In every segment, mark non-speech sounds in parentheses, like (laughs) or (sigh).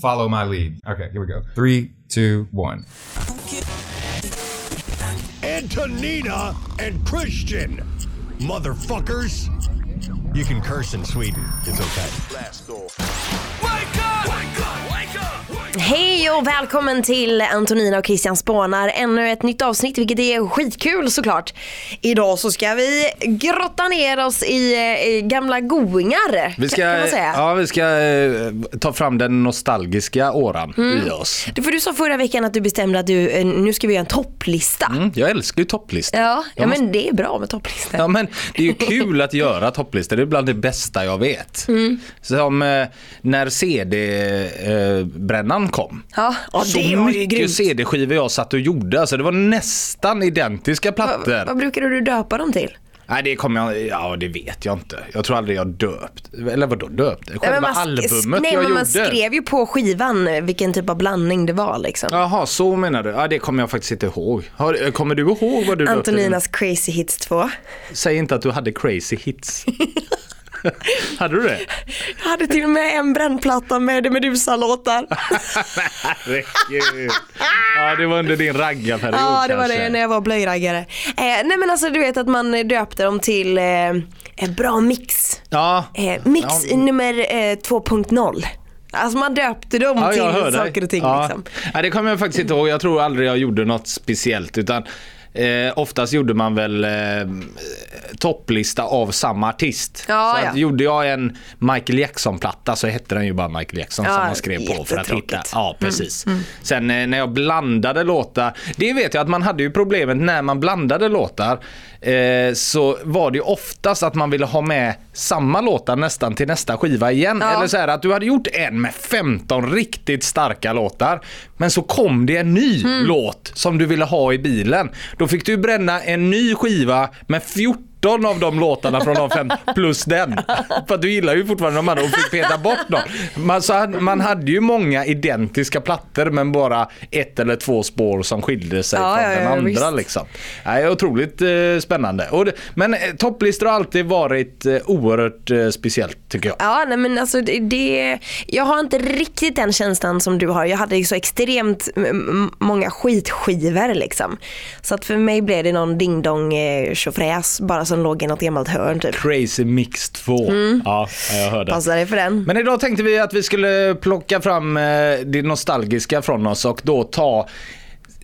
follow my lead. Okay, here we go. Three, two, one. Antonina and Christian. Motherfuckers. You can curse in Sweden. It's okay. Hej och välkommen till Antonina och Christian spånar. Ännu ett nytt avsnitt vilket är skitkul såklart. Idag så ska vi grotta ner oss i eh, gamla goingar Vi ska, kan man säga. ja, vi ska eh, ta fram den nostalgiska åran Mm. i oss. Du, för du sa förra veckan att du bestämde att du, eh, nu ska vi göra en topplista. Mm, jag älskar ju topplistor. Ja, ja måste- men det är bra med topplistor. Ja, men det är ju kul att göra topplistor, det är bland det bästa jag vet. Mm. Som eh, när CD-brännan kom. Ja, ja Så mycket. CD-skivor jag satt och gjorde, alltså det var nästan identiska plattor. Vad, vad brukade du döpa dem till? Nej det kommer jag, ja det vet jag inte. Jag tror aldrig jag döpt, eller vadå döpt? Själva man, albumet nej, jag men man gjorde. skrev ju på skivan eh, vilken typ av blandning det var liksom. Jaha, så menar du? Ja, det kommer jag faktiskt inte ihåg. Har, kommer du ihåg vad du döpte Antoninas Crazy Hits 2. din? Säg inte att du hade crazy hits. (laughs) (laughs) hade du det? Jag hade till och med en brännplatta med Medusa-låtar. Herregud. Ja, det var under din raggarperiod Ja, det var kanske. det när jag var blöjraggare. Eh, nej men alltså du vet att man döpte dem till eh, en bra mix. Ja. Eh, mix Ja. nummer eh, 2.0. Alltså man döpte dem Ja, till saker och ting ja. liksom. Ja, det kommer jag faktiskt inte ihåg. Jag tror aldrig jag gjorde något speciellt. Utan eh, oftast gjorde man väl eh, topplista av samma artist. Ja, så ja. gjorde jag en Michael Jackson-platta så hette den ju bara Michael Jackson Ja, som man skrev på för att hitta. jättetråkigt. Mm, Ja, precis. Sen eh, när jag blandade låtar. Det vet jag att man hade ju problemet när man blandade låtar. Eh, så var det ju oftast att man ville ha med samma låtar nästan till nästa skiva igen. Ja. Eller så här att du hade gjort en med 15 riktigt starka låtar. Men så kom det en ny Mm. låt som du ville ha i bilen. Då fick du bränna en ny skiva med 14 av de låtarna från de fem plus den. För du gillar ju fortfarande de andra och fick peta bort dem. Man, så hade, man hade ju många identiska plattor men bara ett eller två spår som skilde sig Ja, från ja, den ja, andra. visst. Liksom. Ja, otroligt eh, spännande. Och det, men eh, topplistor har alltid varit eh, oerhört eh, speciellt tycker jag. Ja, nej men alltså det, det, jag har inte riktigt den känslan som du har. Jag hade ju så extremt många skitskivor liksom. Så att för mig blev det någon ding dong eh, bara som låg i något gammalt hörn typ. Crazy Mix 2. Mm. Ja, jag hörde. Passar dig för den? Men idag tänkte vi att vi skulle plocka fram eh, det nostalgiska från oss och då ta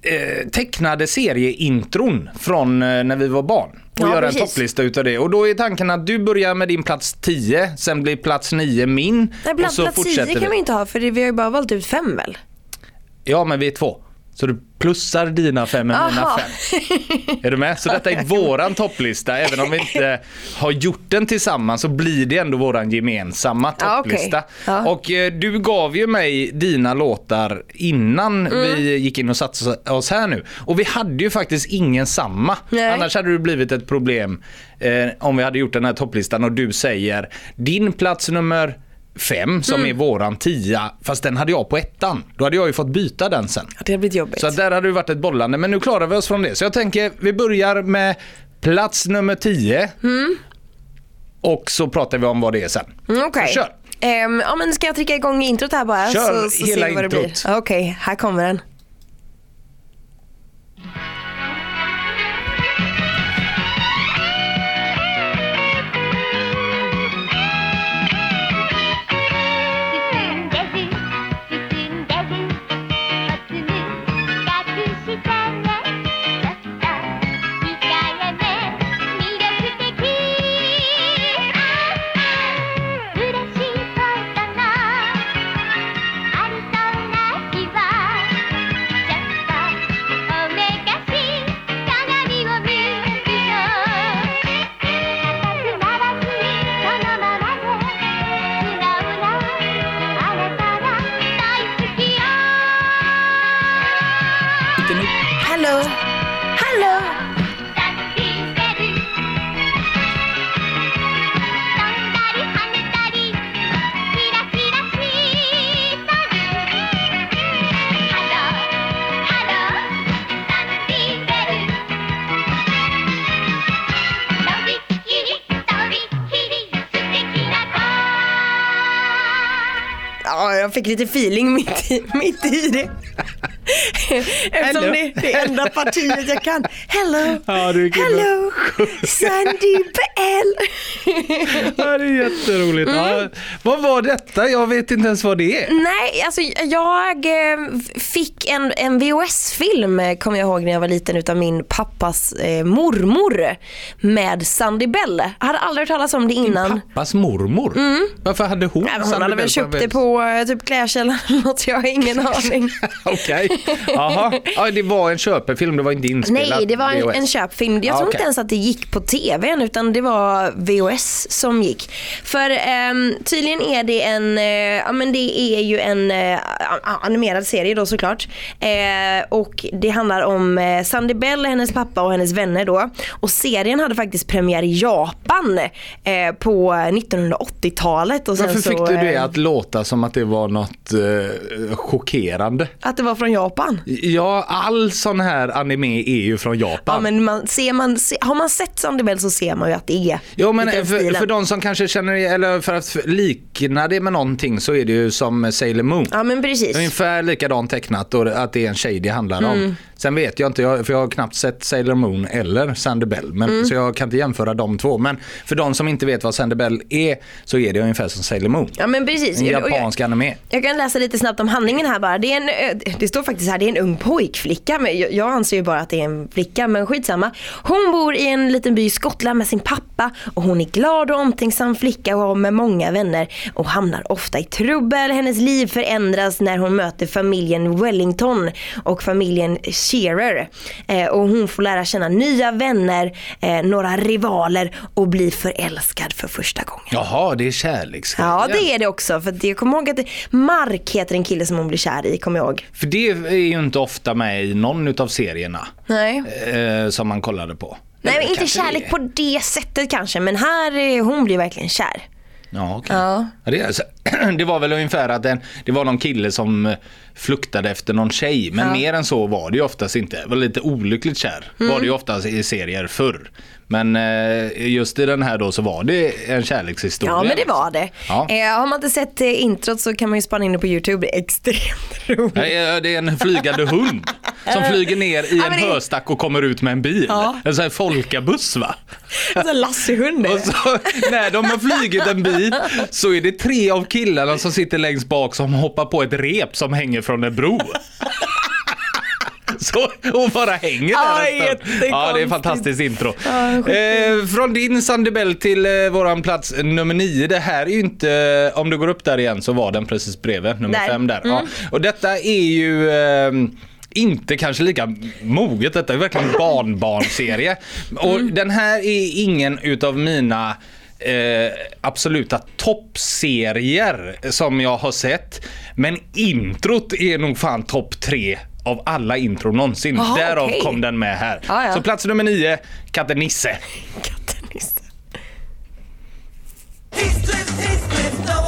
eh, tecknade serieintron från eh, när vi var barn. Och Ja, göra en topplista utav det. Och då är tanken att du börjar med din plats 10, sen blir plats 9 min. Nej, och plats så plats 10 fortsätter kan vi. inte ha för vi har ju bara valt ut fem väl? Ja, men vi är två. Så du plussar dina fem med mina fem. Är du med? Så (laughs) detta är våran topplista. Även om vi inte har gjort den tillsammans så blir det ändå våran gemensamma Ja, okej. topplista. Ja. Och eh, du gav ju mig dina låtar innan Mm. vi gick in och satte oss här nu. Och vi hade ju faktiskt ingen samma. Nej. Annars hade det blivit ett problem eh, om vi hade gjort den här topplistan och du säger din plats nummer fem som Mm. är våran tia, fast den hade jag på ettan. Då hade jag ju fått byta den sen. Ja, Det har blivit jobbigt. Så där hade det varit ett bollande, men nu klarar vi oss från det. Så jag tänker, vi börjar med plats nummer 10. Och så pratar vi om vad det är sen. Mm, Okej. Kör. Ehm, ja, men ska jag trycka igång introt här bara? Kör så, så hela ser vi vad det introt. Okej, här kommer den. Jag fick lite feeling mitt i, mitt i det. (laughs) Eftersom Hello. det är det enda partiet jag kan. Hello, Ja, hello, (laughs) Sandy Bell. Ja, det är jätteroligt. Ja, vad var detta? Jag vet inte ens vad det är. Nej, alltså jag eh, fick en, en VHS-film, eh, kommer jag ihåg när jag var liten, utav min pappas eh, mormor med Sandy Bell. Jag hade aldrig hört talas om det innan. Pappas mormor? Varför hade hon Nej, hon Sandy hade väl köpt det på eh, typ klädkällan eller något, jag har ingen (laughs) aning. Okej. (laughs) Jaha. Ja, det var en köpefilm, det var inte inspelat. Nej, det var en, en köpfilm. Jag Ja, tror okej. inte ens att det gick på tv utan det var VHS som gick. För ehm, tydligen är det en, eh, ja men det är ju en eh, animerad serie då såklart. Eh, och det handlar om eh, Sandy Bell, hennes pappa och hennes vänner då. Och serien hade faktiskt premiär i Japan eh, på 1980-talet. Och sen Varför så, fick du det eh, att låta som att det var något eh, chockerande? Att det var från Japan? Ja, all sån här anime är ju från Japan. Ja men man, ser man, se, har man sett Sandy Bell så ser man ju att det är Jo men för, för de som kanske känner, eller för att likna det med någonting så är det ju som Sailor Moon. Ja men precis. Ungefär likadant tecknat och att det är en tjej det handlar om. Sen vet jag inte, jag, för jag har knappt sett Sailor Moon eller Sandy Bell. Men, Så jag kan inte jämföra de två. Men för de som inte vet vad Sandy Bell är så är det ungefär som Sailor Moon. Ja men precis. En Och jag- japansk anime. Jag kan läsa lite snabbt om handlingen här bara. Det, är en, det står faktiskt här, det är en ung pojkflicka. Men jag, jag anser ju bara att det är en flicka, men skitsamma. Hon bor i en liten by i Skottland med sin pappa och hon är glad och omtänksam flicka och har med många vänner och hamnar ofta i trubbel. Hennes liv förändras när hon möter familjen Wellington och familjen Shearer. Eh, och hon får lära känna nya vänner, eh, några rivaler och bli förälskad för första gången. Jaha, det är kärleksgrejen. Ja det är det också. För jag kommer ihåg att Mark heter en kille som hon blir kär i, kommer jag ihåg. För det är ju inte ofta med i någon utav serierna Nej. eh, som man kollade på. Nej men inte kärlek det. på det sättet kanske. Men här, hon blir verkligen kär. Ja, okej. Ja. Ja, det, är alltså, (clears throat) det var väl ungefär att en, det var någon kille som eh, fluktade efter någon tjej. Men Ja. mer än så var det ju oftast inte. Det var lite olyckligt kär. Mm. Var det ju oftast i serier förr. Men eh, just i den här då så var det en kärlekshistoria. Ja men det var det. Ja. Eh, har man inte sett eh, introt så kan man ju spana in det på YouTube. Det är extremt (laughs) roligt. Nej, Det är en flygande hund som flyger ner i Ja, en det- höstack och kommer ut med en bil. Ja. En sån här folkabuss va? Alltså Lasse-hund är (laughs) Och det. så, när de har flugit en bil så är det tre av killarna som sitter längst bak som hoppar på ett rep som hänger från en bro. Så, och bara hänger där jättekonstigt. Ja, det är ett fantastiskt intro. Ja, eh, från din Sandy Bell till eh, våran plats nummer nio. Det här är ju inte, om du går upp där igen så var den precis bredvid, nummer Där. fem där. Ja. Och detta är ju eh, inte kanske lika moget, detta är verkligen en barnbarnserie. Och den här är ingen utav mina eh, absoluta toppserier som jag har sett. Men introt är nog fan topp tre av alla intron någonsin. Jaha, Därav okej. kom den med här. Ja, ja. Så plats nummer nio, katten Nisse. (laughs) Katten Nisse. Heathcliff, Heathcliff, no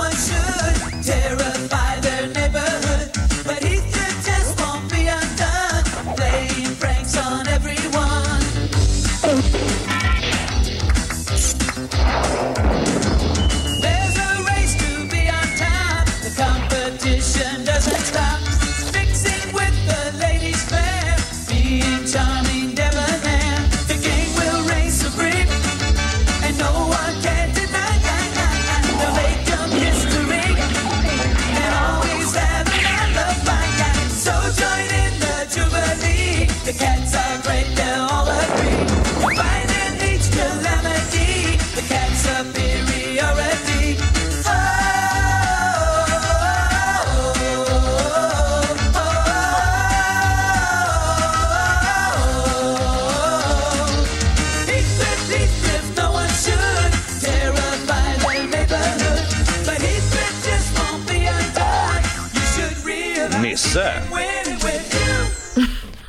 Nisse.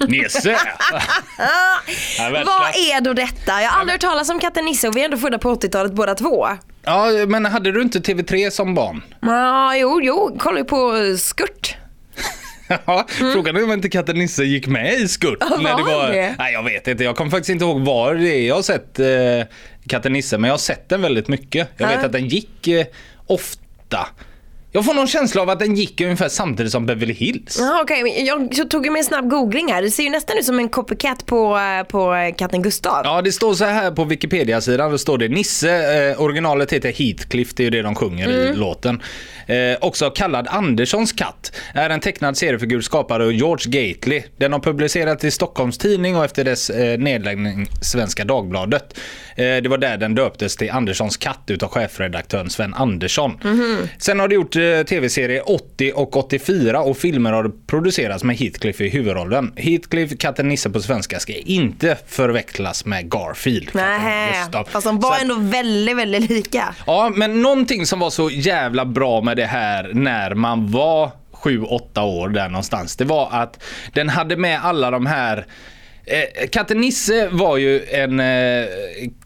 Nisse! (laughs) ja. Vad är då detta? Jag har aldrig hört talas om katten Nisse och vi är ändå födda på 80-talet båda två. ja, men hade du inte TV3 som barn? Ja, jo, jo, kolla ju på eh, Skurt. (laughs) Ja, Frågan är om inte katten Nisse gick med i Skurt. Mm. Ja, var han det? Nej, jag vet inte. Jag kommer faktiskt inte ihåg var det är jag har sett eh, katten Nisse, men jag har sett den väldigt mycket. Jag Ja. vet att den gick eh, ofta. Jag får någon känsla av att den gick ungefär samtidigt som Beverly Hills. Ja, okej, men jag tog ju med en snabb googling här. Det ser ju nästan ut som en copycat på, eh, på katten Gustav. Ja, det står så här på Wikipedia-sidan. Det står det Nisse, eh, originalet heter Heathcliff, det är ju det de sjunger i låten. Eh, också kallad Anderssons katt, är en tecknad seriefigur skapad av George Gately. Den har publicerats i Stockholms Tidning och efter dess eh, nedläggning Svenska Dagbladet. Eh, det var där den döptes till Anderssons katt utav chefredaktören Sven Andersson. Sen har det gjort eh, tv-serier 80 och 84 och filmer har producerats med Heathcliff i huvudrollen. Heathcliff, katten Nisse på svenska, ska inte förväxlas med Garfield. Nej, Gustav. fast de Så var att- ändå väldigt, väldigt lika. Ja, men någonting som var så jävla bra med det här när man var 7-8 år där någonstans. Det var att den hade med alla de här katten Nisse var ju en eh,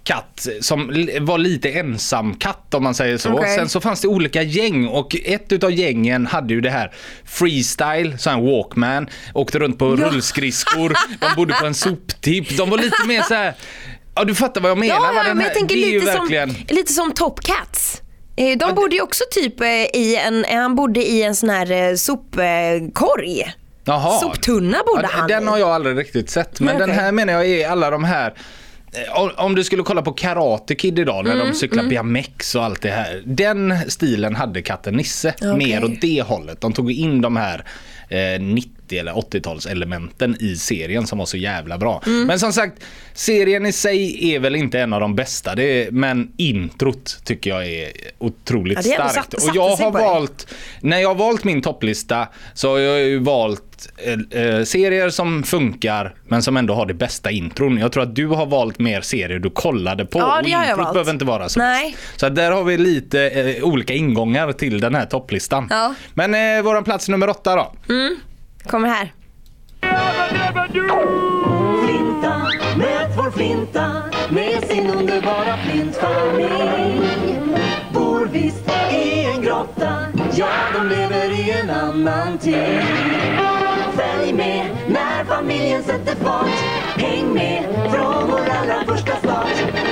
katt som var lite ensam katt om man säger så. Okej. Sen så fanns det olika gäng och ett utav gängen hade ju det här freestyle, sån här walkman, åkte runt på rullskridskor, de bodde på en soptipp. De var lite mer så här. Ja du fattar vad jag menar. Ja, ja men här- jag tänker lite som, verkligen- lite som Top Cats. Eh, De bodde ju också typ eh, i en, eh, han bodde i en sån här eh, sopkorg. Jaha. Soptunna bodde han Den i. har jag aldrig riktigt sett. Men Nej, den här menar jag är alla de här eh, om- du skulle kolla på Karate Kid idag när Mm, de cyklar BMX och allt det här. Den stilen hade katten Nisse. Okej. Mer åt det hållet. De tog in de här eh, 90 eller 80-talselementen i serien som var så jävla bra. Mm. Men som sagt, serien i sig är väl inte en av de bästa. Är, men introt tycker jag är otroligt Ja, starkt. satt- och jag har valt, när jag har valt min topplista så har jag ju valt eh, eh, serier som funkar men som ändå har det bästa intron. Jag tror att du har valt mer serier du kollade på Ja, och det har jag introt valt. behöver inte vara så Nej. bäst. Så där har vi lite eh, olika ingångar till den här topplistan. Ja. Men eh, våran plats nummer åtta då. Kommer här. Flinta, möt vår Flinta med sin underbara flintfamilj. Bor visst i en grotta, ja de lever i en annan tid. Familjen sätter fart. Häng med från vår allra första start.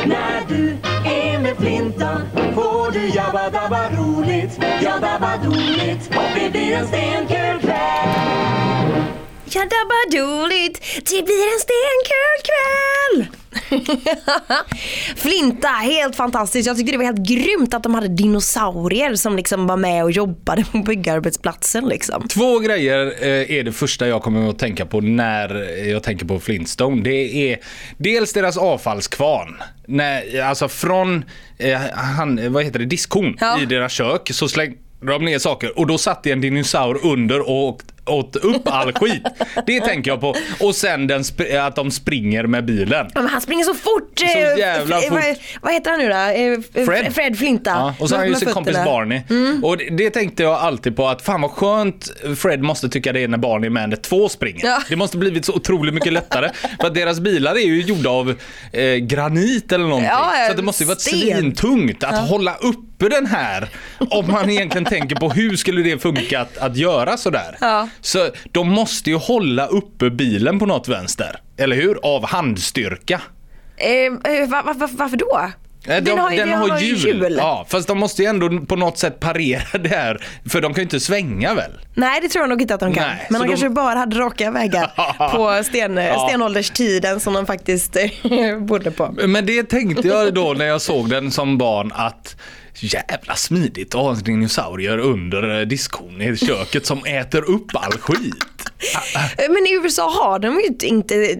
När du är med Flinta får du jabba dabba roligt. Ja dabba doligt, det blir en stenkul kväll. Ja, dabbadoligt, det blir en stenkul kväll. (laughs) Flinta, helt fantastiskt. Jag tyckte det var helt grymt att de hade dinosaurier som liksom var med och jobbade på byggarbetsplatsen. Liksom. Två grejer eh, är det första jag kommer att tänka på när jag tänker på Flintstone. Det är dels deras avfallskvarn. När, alltså från eh, han, vad heter det, diskhon Ja. i deras kök så slängde de ner saker och då satt det en dinosaur under och åt, upp all skit. Det tänker jag på. Och sen den, att de springer med bilen. Ja, men han springer så fort. Så eh, jävla fort. Vad, vad heter han nu då? Eh, Fred. Fred Flinta. Ja, och så har han ju sin kompis. Barney. Och det, det tänkte jag alltid på att fan vad skönt Fred måste tycka det är när Barney med två springer. Ja. Det måste blivit så otroligt mycket lättare. för att deras bilar är ju gjorda av eh, granit eller någonting. Ja, så det måste ju varit svintungt att hålla uppe den här. Om man egentligen tänker på hur skulle det funka att, att göra sådär. Ja. Så de måste ju hålla uppe bilen på något vänster. Eller hur? Av handstyrka. Eh, eh, va, va, va, varför då? Nej, de, den har, ju hjul. Ja, fast de måste ju ändå på något sätt parera (laughs) det här. För de kan ju inte svänga väl? Nej det tror jag nog inte att de kan. Nej, Men de, de- kanske bara hade raka vägar (laughs) på sten, stenålderstiden som de faktiskt eh, (laughs) bodde på. Men det tänkte jag då när jag såg den som barn att jävla smidigt att ha dinosaurier under diskhon diskon i köket som äter upp all skit. (laughs) Men i USA har de ju inte,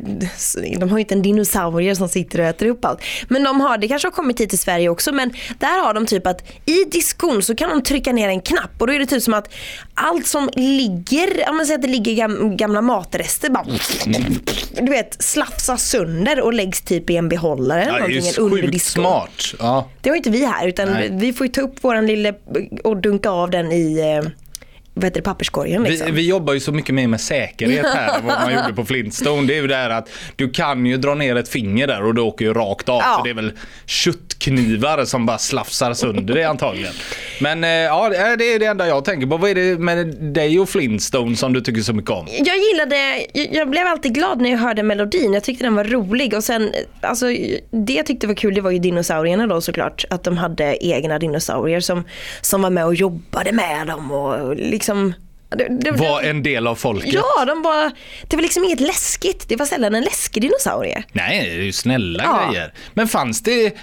de har ju inte en dinosaurie som sitter och äter upp allt. Men de har, det kanske har kommit hit till Sverige också, men där har de typ att i diskon så kan de trycka ner en knapp och då är det typ som att allt som ligger, om man säger att det ligger gam, gamla matrester bara du vet slafsas sönder och läggs typ i en behållare Ja, det är ju under sjukt diskon. smart. Ja. Det har inte vi här utan Nej. vi får ju ta upp våran lille och dunka av den i, eh, vad heter det, papperskorgen liksom. Vi, vi jobbar ju så mycket mer med säkerhet här än vad man gjorde på Flintstone. Det är ju det här att du kan ju dra ner ett finger där och det åker ju rakt av. Ja. För det är väl köttknivar som bara slafsar sönder det antagligen. Men eh, ja, det är det enda jag tänker på. Vad är det med dig och Flintstone som du tycker så mycket om? Jag gillade, jag- jag blev alltid glad när jag hörde melodin. Jag tyckte den var rolig och sen, alltså det jag tyckte var kul det var ju dinosaurierna då såklart. Att de hade egna dinosaurier som, som var med och jobbade med dem och liksom det, det, Var en del av folket? Ja, de var, det var liksom inget läskigt. Det var sällan en läskig dinosaurie. Nej, det är ju snälla Ja. grejer. Men fanns det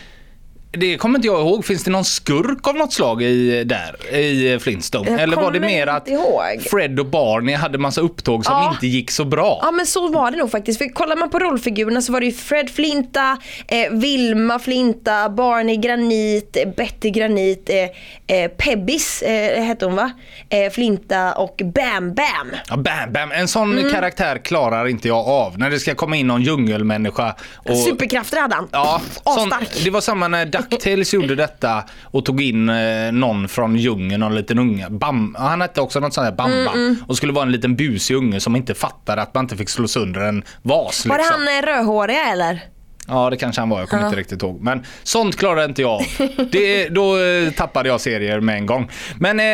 det kommer inte jag ihåg. Finns det någon skurk av något slag i, där, i Flintstone? Jag Eller var det mer att ihåg. Fred och Barney hade massa upptåg som Ja. inte gick så bra? Ja men så var det nog faktiskt. För kollar man på rollfigurerna så var det ju Fred Flinta, eh, Vilma Flinta, Barney Granit, eh, Betty Granit, eh, eh, Pebbis eh, hette hon va? Eh, Flinta och Bam Bam. Ja, bam, bam. En sån Mm. karaktär klarar inte jag av. När det ska komma in någon djungelmänniska. Och... Superkrafter hade han. Ja, sån, det var samma när DuckTales gjorde detta och tog in eh, någon från djungeln, någon liten unge. Bam, ja, han hette också något sånt här Bamba. Mm, Och skulle vara en liten busig unge som inte fattade att man inte fick slå sönder en vas. Var det liksom. han eh, rödhåriga eller? Ja, det kanske han var. Jag kommer inte riktigt ihåg. Men sånt klarade inte jag av. (laughs) Det, då eh, tappade jag serier med en gång. Men eh,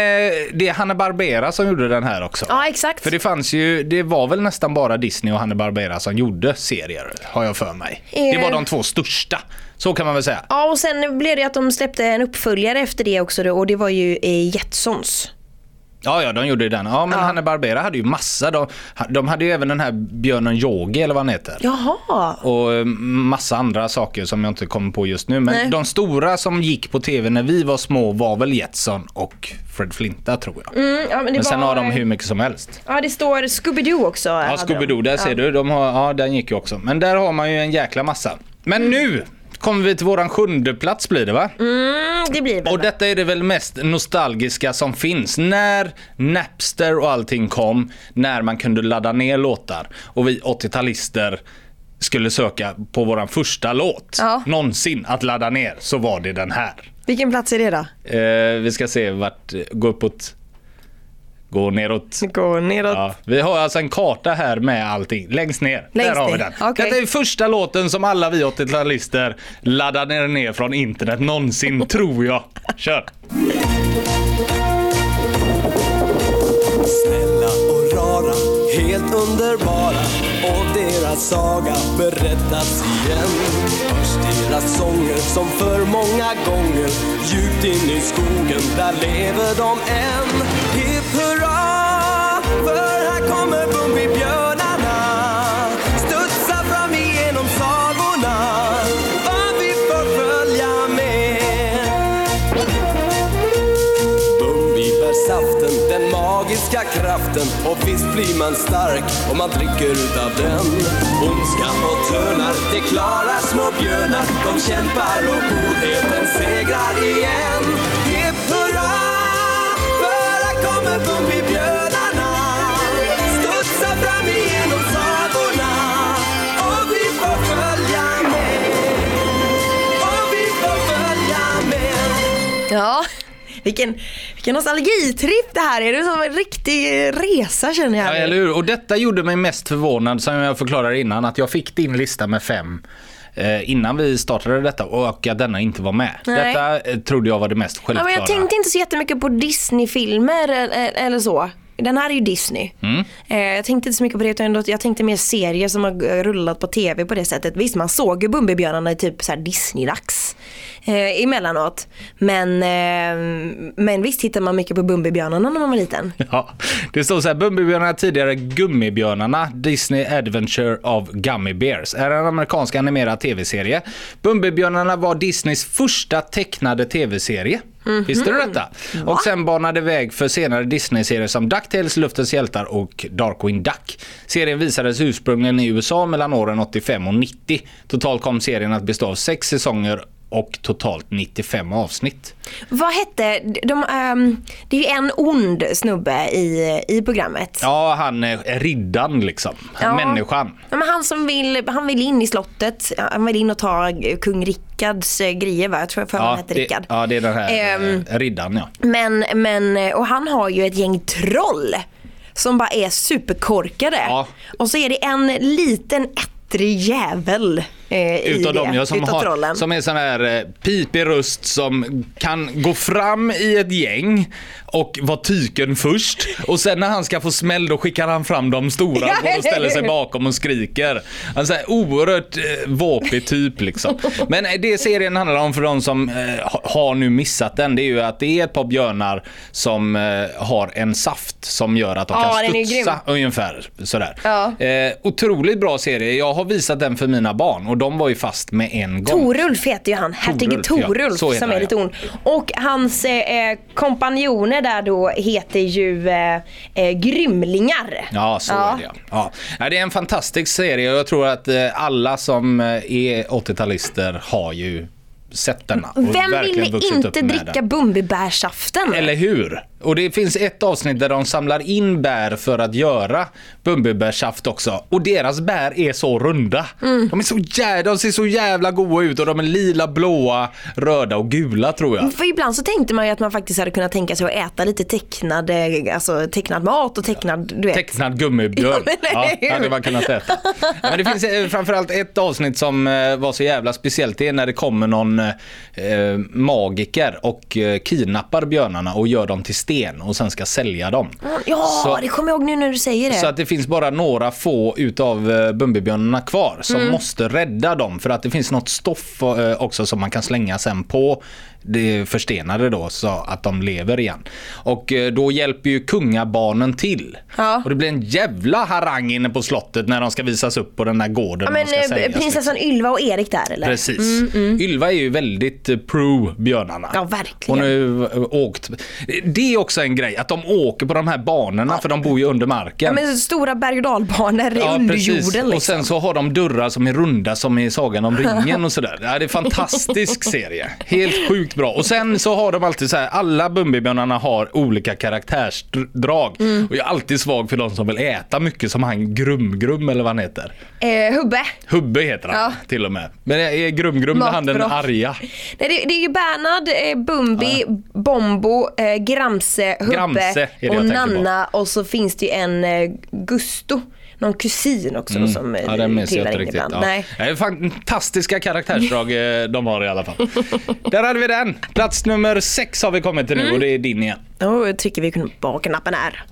det är Hanna Barbera som gjorde den här också. Ja exakt. För det fanns ju, det var väl nästan bara Disney och Hanna Barbera som gjorde serier, har jag för mig. Det var Eh. de två största. Så kan man väl säga. Ja och sen blev det att de släppte en uppföljare efter det också då, och det var ju eh, Jetsons. Ja, ja, de gjorde ju den. Ja, men Ja. Hanna Barbera hade ju massa. De, de hade ju även den här björnen Yogi, eller vad han heter. Jaha. Och eh, massa andra saker som jag inte kommer på just nu. Men Nej. de stora som gick på tv när vi var små var väl Jetson och Fred Flinta tror jag. Mm, ja, men Men sen var, har de hur mycket som helst. Ja det står Scooby-Doo också. Ja. Scooby-Doo, där ser du. De har, ja, den gick ju också. Men där har man ju en jäkla massa. Men nu kommer vi till våran sjunde plats blir det va? Mm, det blir väl Och detta är det väl mest nostalgiska som finns. När Napster och allting kom, när man kunde ladda ner låtar och vi 80-talister skulle söka på våran första låt Ja. någonsin att ladda ner så var det den här. Vilken plats är det då? Eh, vi ska se vart, gå uppåt, gå neråt. Gå neråt. Ja, vi har alltså en karta här med allting. Längst ner. Längst Där har vi den. Okej. Detta är första låten som alla vi 80-talister laddade ner från internet någonsin, (laughs) tror jag. Kör! Snälla och rara, helt underbara och deras saga berättas igen. Hörs deras sånger som för många gånger djupt in i skogen, där lever de än. Kraften och visst blir man stark om man dricker utav den. Ondska och törnar, det klarar små björnar. De kämpar och godheten segrar igen. Hipp hurra, för här kommer Bumbibjörnarna. Studsar fram igenom sagorna och vi får följa med. Och vi får följa med. Ja. Vilken, vilken nostalgitripp det här är. Det är som en riktig resa känner jag. Ja, eller hur? Och detta gjorde mig mest förvånad, som jag förklarade innan, att jag fick din lista med fem eh, innan vi startade detta och att denna inte var med. Nej. Detta eh, trodde jag var det mest Ja, självklara. men jag tänkte inte så jättemycket på Disney-filmer eller, eller så. Den här är ju Disney. Mm. Eh, jag tänkte inte så mycket på det utan jag tänkte mer serier som har rullat på tv på det sättet. Visst man såg ju Bumbibjörnarna i typ så här Disney-dags eh, emellanåt. Men, eh, men visst hittar man mycket på Bumbibjörnarna när man var liten. (laughs) Ja, det står så här, Bumbibjörnarna tidigare Gummibjörnarna, Disney Adventure of Gummy Bears, är en amerikansk animerad tv-serie. Bumbibjörnarna var Disneys första tecknade tv-serie. Visste du detta? Och sen banade väg för senare Disney-serier som DuckTales, Luftens hjältar och Darkwing Duck. Serien visades ursprungligen i USA mellan åren 85 och 90. Totalt kom serien att bestå av sex säsonger och totalt 95 avsnitt. Vad hette, de, ehm, det är ju en ond snubbe i, i programmet. Ja, han är riddan liksom. Ja. Människan. Ja, men han som vill, han vill in i slottet, han vill in och ta eh, kung Rickards eh, grejer va? Jag tror för han Ja hette det, Rickard. ja, det är den här eh, riddan ja. Men, men, eh, och han har ju ett gäng troll som bara är superkorkade. Ja. Och så är det en liten ettrig jävel eh, Utav dem ja, som, utav har, som är sån här eh, pipig röst som kan gå fram i ett gäng och vara tyken först. Och sen när han ska få smäll då skickar han fram de stora och ställer sig bakom och skriker. Han är oerhört eh, våpig typ liksom. Men eh, det serien handlar om för de som eh, ha- har nu missat den, det är ju att det är ett par björnar som eh, har en saft som gör att de Ja, kan studsa ungefär sådär. Ja. Eh, otroligt bra serie. Jag har visat den för mina barn och de var ju fast med en gång. Torulf heter ju han, hertige Torulf, ja. Som är lite ja. ond. Och hans eh, kompanjoner där då heter ju eh, eh, Grymlingar. Ja, så är det ja. ja. Det är en fantastisk serie och jag tror att eh, alla som eh, är 80-talister har ju sett denna. Vem ville inte dricka. Bumbibärsaften? Eller hur? Och det finns ett avsnitt där de samlar in bär för att göra bumbibärssaft också. Och deras bär är så runda. Mm. De, är så jävla, de ser så jävla goda ut och de är lila, blåa, röda och gula tror jag. För ibland så tänkte man ju att man faktiskt hade kunnat tänka sig att äta lite tecknad, eh, alltså, tecknad mat och tecknad, du vet. Tecknad gummibjörn. Ja, men Ja, hade man kunnat äta. Men det finns eh, framförallt ett avsnitt som eh, var så jävla speciellt. Det är när det kommer någon eh, magiker och eh, kidnappar björnarna och gör dem till sten och sen ska sälja dem. Ja, Så- det kommer jag ihåg nu när du säger det. Så att det finns bara några få utav eh, Bumbibjörnarna kvar som Mm. måste rädda dem för att det finns något stoff eh, också som man kan slänga sen på förstenade då så att de lever igen. Och eh, då hjälper ju kungabarnen till. Ja. Och det blir en jävla harang inne på slottet när de ska visas upp på den där gården. ja, men eh, liksom. prinsessan Ylva och Erik där eller? Precis. Ylva är ju väldigt eh, pro björnarna. Ja, verkligen. Hon har åkt. Det är också en grej att de åker på de här banorna för de bor ju under marken. Ja, men stora berg och dalbanor under jorden liksom. Och sen så har de dörrar som är runda som i Sagan om ringen och sådär. Ja, det är en fantastisk serie. Helt sjukt bra. Och sen så har de alltid så här, alla Bumbibjörnarna har olika karaktärsdrag. Mm. Och jag är alltid svag för de som vill äta mycket som han Grum-Grum eller vad han heter. Eh, Hubbe. Hubbe heter han Ja. till och med. Men är Grum-Grum han den arga. Nej, det, det är ju Bernhard, eh, Bumbi, Bombo, eh, Gramse, Hubbe Gramse och tänker på. Nanna och så finns det ju en eh, Gusto. Någon kusin också då, som eh, Mm. Ja, den minns jag inte in riktigt. ibland. Ja. Nej. Det är fantastiska karaktärsdrag eh, de har i alla fall. Där hade vi den. Plats nummer sex har vi kommit till nu Mm. och det är din igen. Då trycker vi på knappen här.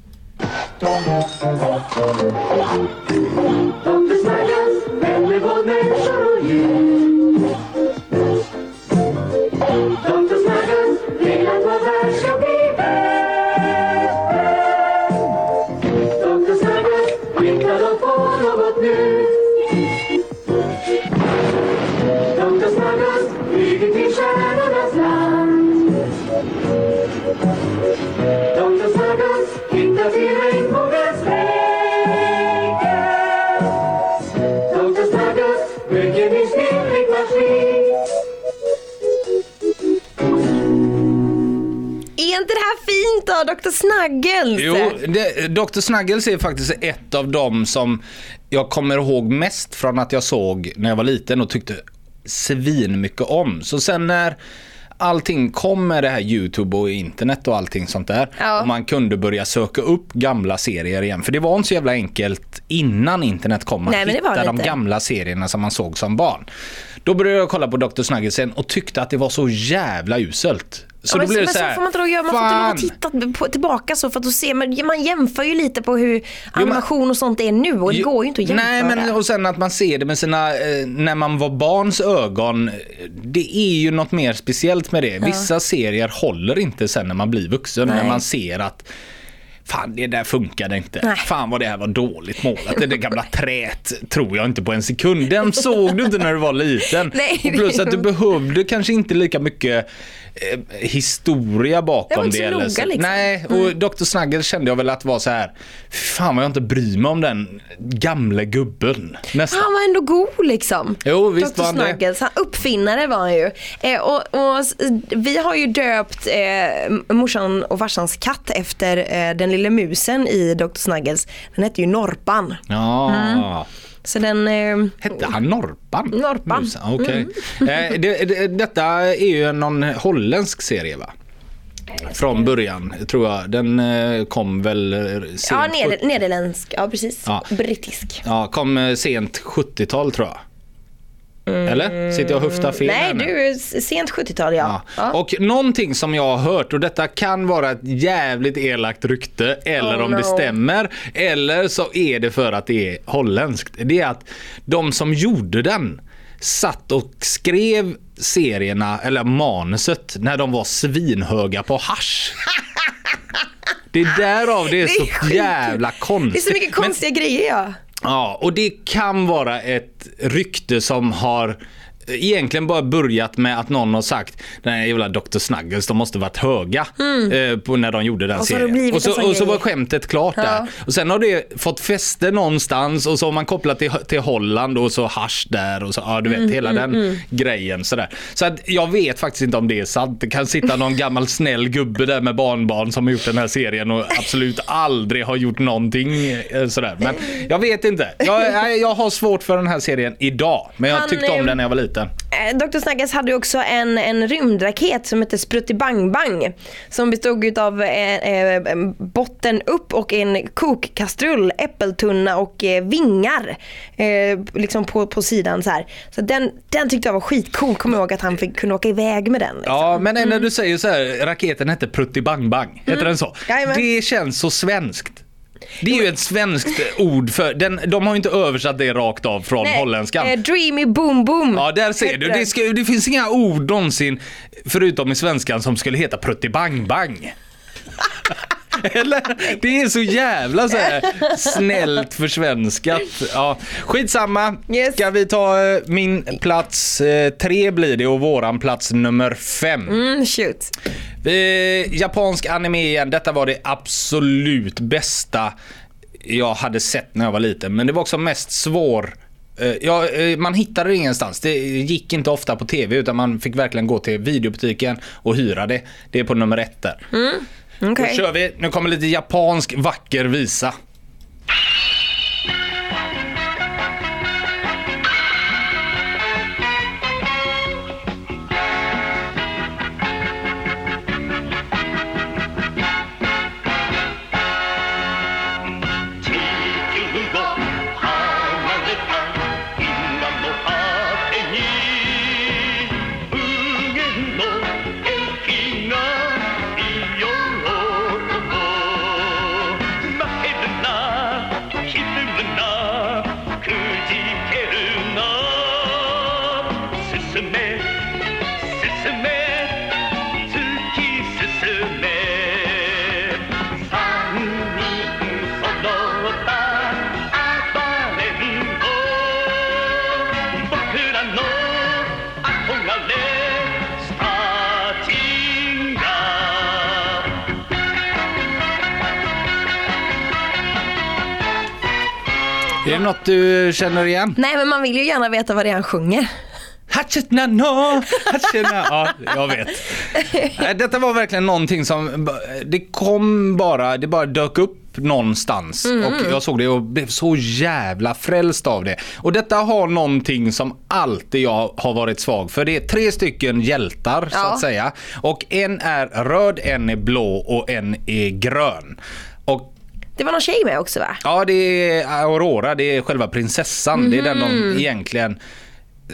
Det, Dr. Snuggles är faktiskt ett av dem som jag kommer ihåg mest från att jag såg när jag var liten och tyckte svin mycket om. Så sen när allting kom med det här YouTube och internet och allting sånt där. Ja. Och man kunde börja söka upp gamla serier igen. För det var inte så jävla enkelt innan internet kom att Nej, hitta de gamla serierna som man såg som barn. Då började jag kolla på Dr. Snuggles sen och tyckte att det var så jävla uselt. Så Ja, då blev det så så här, får man inte då göra, man får fan. inte lov att titta på, tillbaka så för att se, men man jämför ju lite på hur animation och sånt är nu och det Jo, går ju inte att jämföra. Nej, men och sen att man ser det med sina, eh, när man var barns ögon. Det är ju något mer speciellt med det. Vissa serier håller inte sen när man blir vuxen. När Nej. man ser att Fan det där funkade inte. Nej. Fan vad det här var dåligt målat. Det där gamla träet tror jag inte på en sekund. Den såg du inte när du var liten. (laughs) Nej, och plus det- att du behövde kanske inte lika mycket eh, historia bakom Det så eller noga, liksom. Nej, och Dr. Snuggles kände jag väl att var så här. Fan vad jag inte bryr mig om den gamle gubben. Nästan. Han var ändå god liksom. Jo, visst Dr. var han det. Snuggles, han uppfinnare var han ju. Eh, och, och, vi har ju döpt eh, morsan och farsans katt efter eh, den lilla musen i Dr. Snuggles. Den hette ju Norpan. Ja. Så den... Eh, Hette han Norpan? Norpan. Musen, Okej. Eh, det, det, detta är ju någon holländsk serie va? Från början tror jag. Den eh, kom väl eh, sent. ja, neder, nederländsk. Ja, precis. Ja. Brittisk. Ja, kom eh, sent 70-tal tror jag. Eller? Sitter jag och höftar fel här Nej, nu? du, sent 70-tal ja. Ja. ja. Och någonting som jag har hört och detta kan vara ett jävligt elakt rykte eller Oh, om det no. stämmer eller så är det för att det är holländskt. Det är att de som gjorde den satt och skrev serierna eller manuset när de var svinhöga på hasch. (laughs) Det är därav det är, Det är så sjukt. jävla Det är konstigt. så mycket Men- konstiga grejer ja. Ja, och det kan vara ett rykte som har egentligen bara börjat med att någon har sagt den här jävla Dr. Snuggles, de måste varit höga eh, på när de gjorde den Mm. Och serien. Och så, och så var skämtet klart Ja. där. Och sen har det fått fäste någonstans och så har man kopplat till, till Holland och så hasch där och så, ja du vet Mm, hela den grejen sådär. Så att jag vet faktiskt inte om det är sant. Det kan sitta någon gammal snäll gubbe där med barnbarn som har gjort den här serien och absolut aldrig har gjort någonting eh, sådär. Men jag vet inte. Jag, jag har svårt för den här serien idag. Men jag Han, tyckte om den när jag var liten. Eh, Dr. Snuggles hade ju också en, en rymdraket som hette Sprutti Bang Bang. Som bestod utav eh, eh, botten upp och en kokkastrull, äppeltunna och vingar. Liksom på, på sidan så här. Så den, den tyckte jag var skitcool. Kommer ihåg att han fick kunna åka iväg med den. Liksom. Ja, men när du säger så här, raketen hette Prutti Bang Bang. Heter den så? Mm. Jajamän. Det känns så svenskt. Det är ju ett svenskt ord för, den, de har ju inte översatt det rakt av från Nej, holländskan. eh, Dreamy Boom Boom. Ja, där ser du. Det, ska, det finns inga ord någonsin, förutom i svenskan, som skulle heta Prutti Bang Bang. (laughs) (laughs) Eller? Det är så jävla så här snällt försvenskat. Ja, skitsamma. Yes. Ska vi ta eh, min plats eh, tre blir det och våran plats nummer fem. Mm, shoot. Japansk anime igen. Detta var det absolut bästa jag hade sett när jag var liten. Men det var också mest svår eh, Ja, man hittade det ingenstans. Det gick inte ofta på tv utan man fick verkligen gå till videobutiken och hyra det. Det är på nummer ett där. Okej. Då kör vi. Nu kommer lite japansk vacker visa. Det något du känner igen? Nej men man vill ju gärna veta vad det är han sjunger. Hachitna no, hachitna. Ja, jag vet. Detta var verkligen någonting som, det kom bara, det bara dök upp någonstans och jag såg det och blev så jävla frälst av det. Och detta har någonting som alltid jag har varit svag för. Det är tre stycken hjältar så Ja. att säga. Och en är röd, en är blå och en är grön. Det var någon tjej med också va? Ja, det är Aurora, det är själva prinsessan. Det är den de egentligen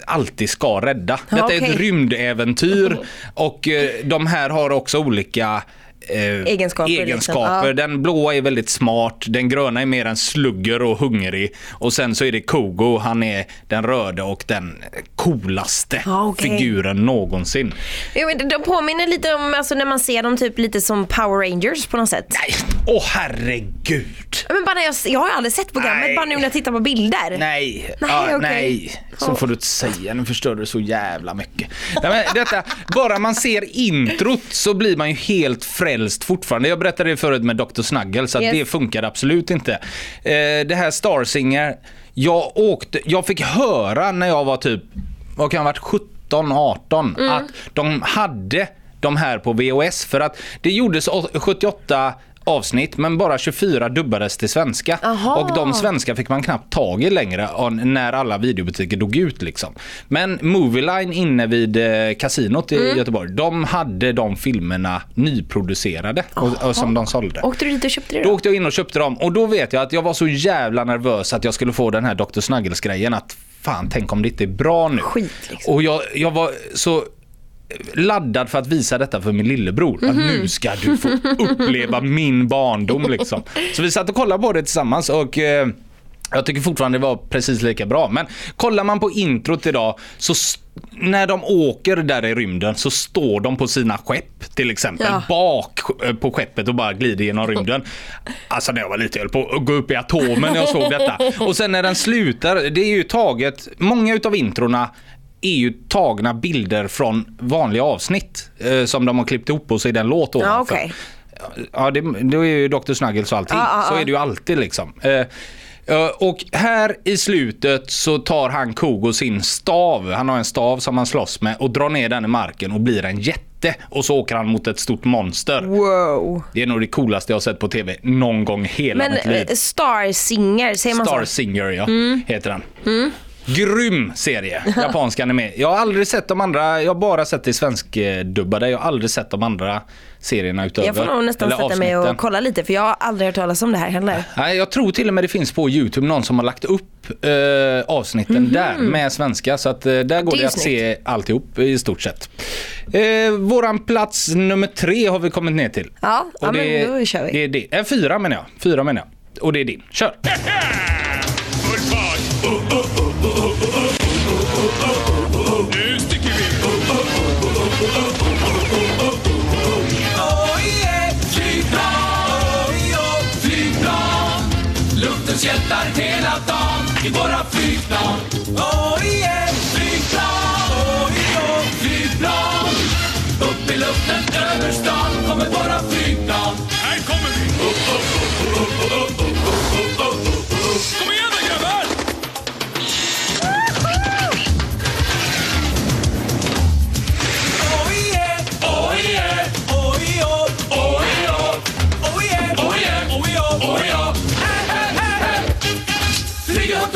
alltid ska rädda. Detta är ett rymdäventyr och eh, de här har också olika eh, Egenskaper, liksom. egenskaper. Ja. Den blåa är väldigt smart, den gröna är mer en slugger och hungrig och sen så är det Kogo, han är den röda och den coolaste Ja, okej. figuren någonsin. Jo, de påminner lite om, alltså när man ser dem typ lite som Power Rangers på något sätt. Nej, åh herregud! Men bara jag, jag har ju aldrig sett programmet, Nej. bara nu när jag tittar på bilder. Nej, Nej, ja, okej. nej. Så får du inte säga, nu förstör du så jävla mycket. Nej, men detta, bara man ser introt så blir man ju helt frälst fortfarande. Jag berättade det förut med Dr. Snuggle så Yes. det funkade absolut inte. Eh, det här Starsinger, jag åkte, jag fick höra när jag var typ, vad kan jag ha varit, 17, 18, Mm. att de hade de här på VHS för att det gjordes å- 78 avsnitt men bara 24 dubbades till svenska. Aha. Och de svenska fick man knappt tag i längre on- när alla videobutiker dog ut. Liksom. Men Movieline inne vid eh, kasinot i Mm. Göteborg, de hade de filmerna nyproducerade och, och som de sålde. Åkte du dit och köpte det Då då? åkte jag in och köpte dem och då vet jag att jag var så jävla nervös att jag skulle få den här Dr. Snuggles-grejen att fan tänk om det inte är bra nu. Skit, liksom. Och jag, jag var så laddad för att visa detta för min lillebror. Att Mhm. nu ska du få uppleva min barndom liksom. Så vi satt och kollade på det tillsammans och eh, jag tycker fortfarande det var precis lika bra. Men kollar man på introt idag så när de åker där i rymden så står de på sina skepp till exempel. Ja. Bak eh, på skeppet och bara glider genom rymden. Alltså när jag var liten jag höll på att gå upp i atomen när jag såg detta. Och sen när den slutar, det är ju taget, många utav introna är ju tagna bilder från vanliga avsnitt eh, som de har klippt ihop och så är det en låt Ja, ovanför. okej. Ja, det, det är ju Dr. Snuggles och allting. Ja, ja, så ja. är det ju alltid liksom. Eh, eh, och här i slutet så tar han Kogo sin stav, han har en stav som han slåss med och drar ner den i marken och blir en jätte. Och så åker han mot ett stort monster. Wow. Det är nog det coolaste jag har sett på tv någon gång hela Men mitt liv. eh, Star Singer, säger man Star så? Mm. Singer ja, heter den. Grym serie, japansk anime. Jag har aldrig sett de andra, jag har bara sett det svenskdubbade. Jag har aldrig sett de andra serierna utöver. Jag får nog nästan sätta mig avsnitten. och kolla lite för jag har aldrig hört talas om det här heller. Nej, jag tror till och med det finns på Youtube någon som har lagt upp eh, avsnitten där med svenska. Så att eh, där går. Det att se alltihop i stort sett. Eh, våran plats nummer tre har vi kommit ner till. Ja, Och ja det, men då kör vi. Det är det. Eh, fyra menar jag. Fyra menar jag. Och det är din. Kör! (laughs) Full fart! Luftens hjältar hela dagen i våra flygplan. Oh yeah, flygplan, oh yeah, flygplan. Upp i luften över stan kommer våra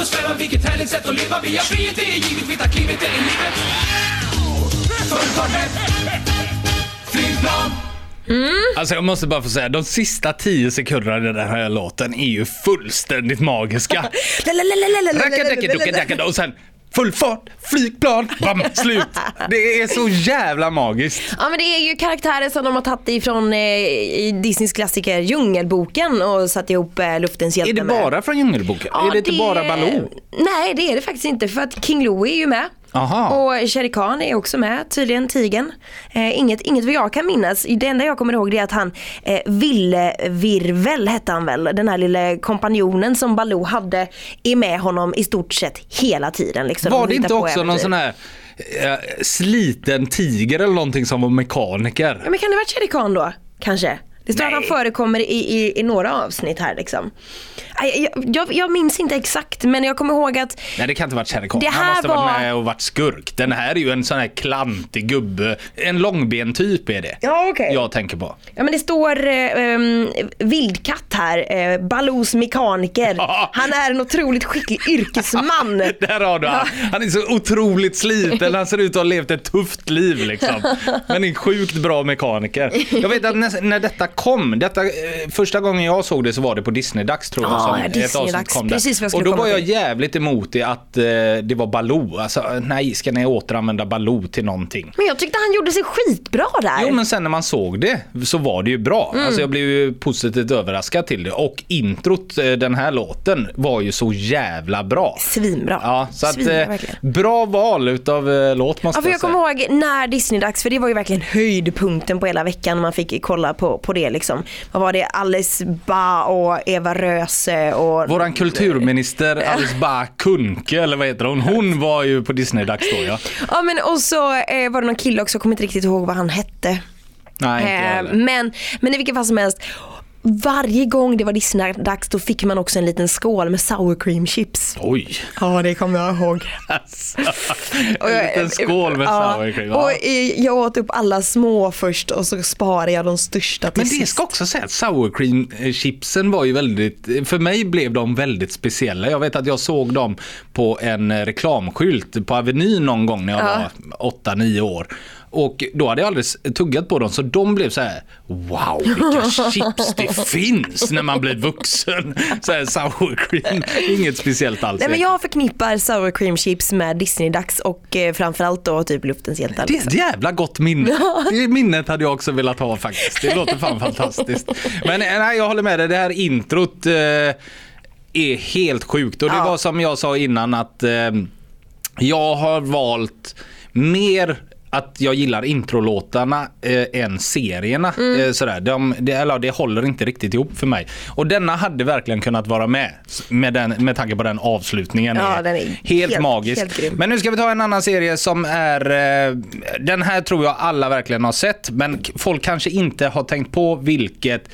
och sväva, vilket härligt sätt att leva. Vi har frihet, det är givet, vi tar klivet, det är livet. Full fart flygplan. Alltså jag måste bara få säga, de sista tio sekunderna i den här låten är ju fullständigt magiska. Och sen full fart, flygplan, bam, slut. Det är så jävla magiskt. Ja men det är ju karaktärer som de har tagit ifrån eh, i Disneys klassiker Djungelboken och satt ihop eh, Luftens hjälte Är det med. bara från Djungelboken? Ja, är det inte bara Baloo? Nej det är det faktiskt inte för att King Louie är ju med. Aha. Och Shere Khan är också med, tydligen tigern. Eh, inget, inget vad jag kan minnas. Det enda jag kommer ihåg är att han, eh, Ville Virvel hette han väl, den här lilla kompanjonen som Baloo hade, är med honom i stort sett hela tiden. Liksom. Var De det inte också någon sån här eh, sliten tiger eller någonting som var mekaniker? Ja men kan det vara Shere Khan då? Kanske? Det står Nej. att han förekommer i, i, i några avsnitt här liksom. Jag, jag, jag minns inte exakt men jag kommer ihåg att Nej det kan inte varit Shere Khan. Det Han här måste ha varit var- med och varit skurk. Den här är ju en sån här klantig gubbe. En långben typ är det. Ja, okej. Jag tänker på. Ja men det står eh, um, vildkatt här, eh, Baloos mekaniker. Ja. Han är en otroligt skicklig (laughs) yrkesman. Där har du han. Han är så otroligt sliten. Han ser ut att ha levt ett tufft liv liksom. Men är en sjukt bra mekaniker. Jag vet att när, när detta kom, detta, eh, första gången jag såg det så var det på Disney-dags tror jag. Ja, som ett Disney-dags. avsnitt kom där. Precis vad jag Och då var jag till. jävligt emot det att eh, det var Baloo. Alltså nej, ska ni återanvända Baloo till någonting? Men jag tyckte han gjorde sig skitbra där. Jo men sen när man såg det så var det ju bra. Mm. Alltså jag blev ju positivt överraskad till det. Och introt, eh, den här låten, var ju så jävla bra. Svinbra. Ja, så att, Svinbra eh, bra val utav eh, låt måste Ja, för jag jag säga. kommer ihåg när Disney-dags, för det var ju verkligen höjdpunkten på hela veckan man fick kolla på, på det liksom. Vad var det? Alice Ba och Eva Röse och... Våran kulturminister Alice Bah Kuhnke, eller vad heter hon? Hon var ju på Disney-dags då ja. Ja men och så eh, var det någon kille också, jag kommer inte riktigt ihåg vad han hette. Nej, inte jag Eh, heller. men, men i vilket fall som helst. Varje gång det var Disney-dags då fick man också en liten skål med sour cream chips. Oj. Ja det kommer jag ihåg. Alltså, en liten skål med ja, sour cream. Och Ja. eh, jag åt upp alla små först och så sparade jag de största till Men det sist. ska också sägas att sour cream eh, chipsen var ju väldigt, för mig blev de väldigt speciella. Jag vet att jag såg dem på en eh, reklamskylt på Avenyn någon gång när jag Ja. var 8-9 år. Och då hade jag aldrig tuggat på dem så de blev så här: wow vilka (laughs) chips det finns när man blir vuxen. Så här sour cream, inget speciellt alls. Nej men jag förknippar sour cream chips med Disney-dags och eh, framförallt då typ Luftens hjältar. Det är liksom. ett jävla gott minne. Det minnet hade jag också velat ha faktiskt. Det låter fan fantastiskt. Men eh, nej, jag håller med dig. Det här introt eh, är helt sjukt. Och det Ja. var som jag sa innan att eh, jag har valt mer att jag gillar introlåtarna eh, än serierna. Mm. Eh, sådär. De, det, eller, det håller inte riktigt ihop för mig. Och denna hade verkligen kunnat vara med med, den, med tanke på den avslutningen. Ja, den är helt, helt- magisk. helt. Men nu ska vi ta en annan serie som är, eh, den här tror jag alla verkligen har sett, men folk kanske inte har tänkt på vilket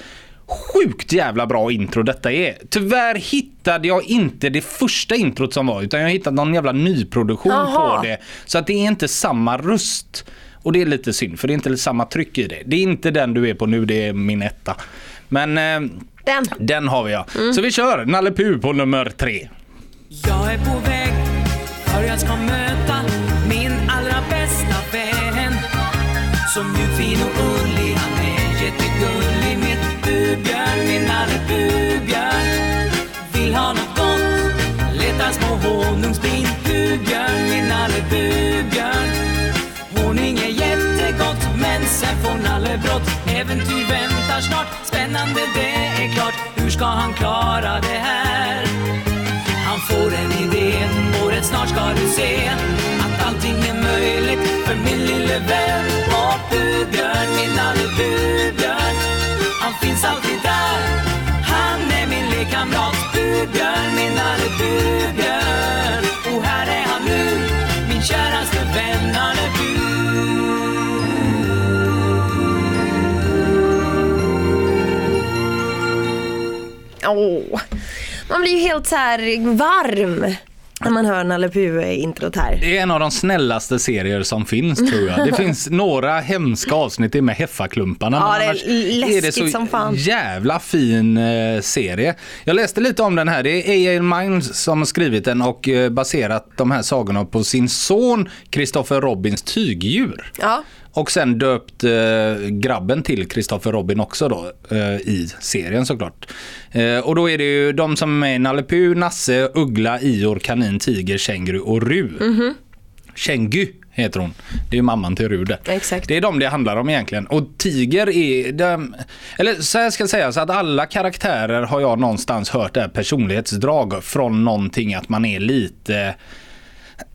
sjukt jävla bra intro detta är. Tyvärr hittade jag inte det första introt som var, utan jag hittade någon jävla nyproduktion Jaha. på det. Så att det är inte samma röst. Och det är lite synd, för det är inte samma tryck i det. Det är inte den du är på nu, det är min etta. Men eh, Den. den har vi ja. Så vi kör Nalle Puh på nummer tre. Jag är på väg för jag ska möta min allra bästa vän Så mjuk, fin och ullig, små honungsbin Bubjörn, min Nalle Bubjörn Honung är jättegott men sen får Nalle brått Äventyr väntar snart, spännande det är klart. Hur ska han klara det här? Han får en idé, och rätt snart ska du se. Att allting är möjligt för min lille vän. Och Bubjörn, min Nalle Bubjörn, han finns alltid där. Han är min lekkamrat, Bubjörn, min Nalle Åh. Man blir ju helt så här varm när man hör Nalle Puh-introt här. Det är en av de snällaste serier som finns tror jag. Det (laughs) finns några hemska avsnitt med Heffaklumparna. Ja, det är läskigt så som fan. jävla fin eh, serie. Jag läste lite om den här. Det är A.A. Minds som har skrivit den och eh, baserat de här sagorna på sin son Christopher Robins tygdjur. Ja. Och sen döpt eh, grabben till Christopher Robin också då eh, i serien såklart. Eh, och då är det ju de som är med Nalle Puh, Nasse, Uggla, Ior, Kanin, Tiger, Känguru och Ru. Mhm. Kängu heter hon. Det är mamman till Rude. Exakt. Det är de det handlar om egentligen. Och Tiger är... De, eller så här ska jag säga, så att alla karaktärer har jag någonstans hört det här personlighetsdrag från någonting att man är lite